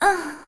啊！